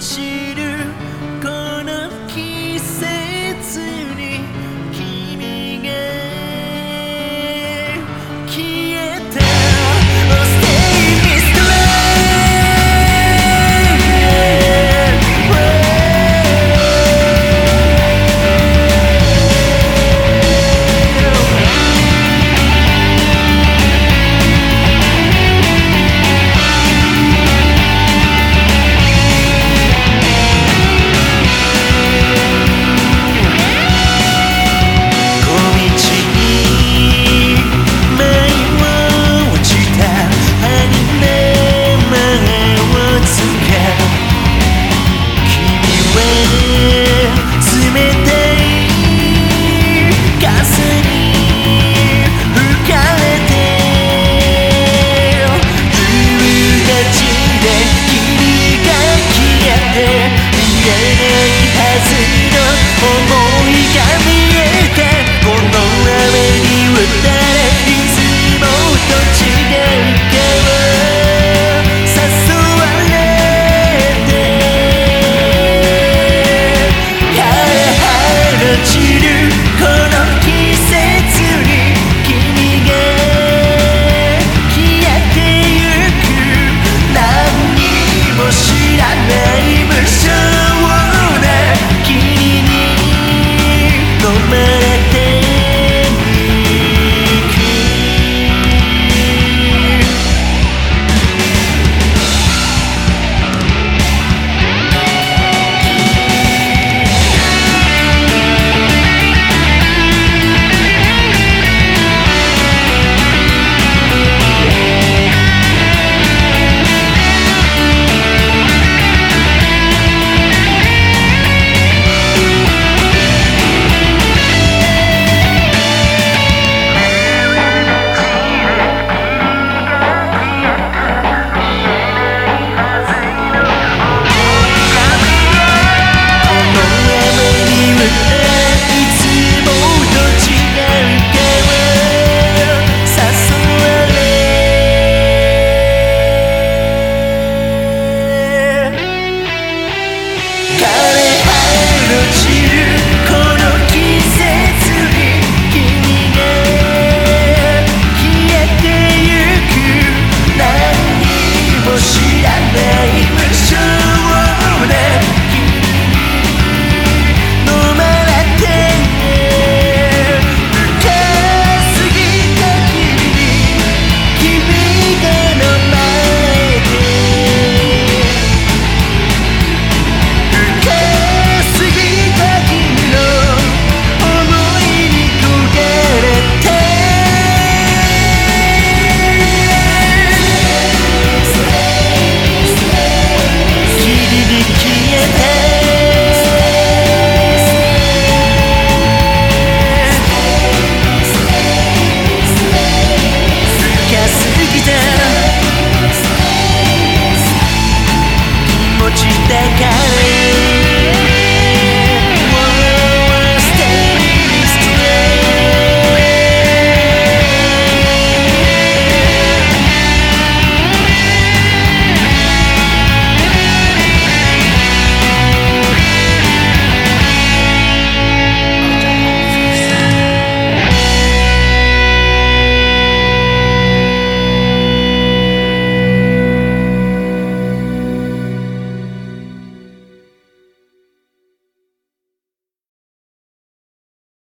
是 cheat day.